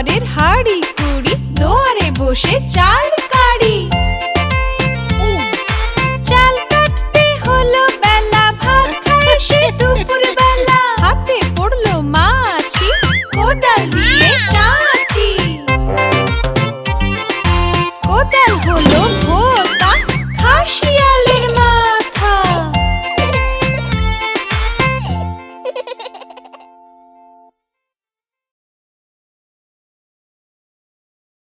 ঘরের হাড়ি কুড়ি, দোয়ারে বসে চাল কাড়ি। চাল কাটতে হলো বেলা, ভাত খায় সে দুপুর বেলা হাতে পড়ল মাছি, কোদাল দিয়ে চাচি। কোদাল হলো ভোর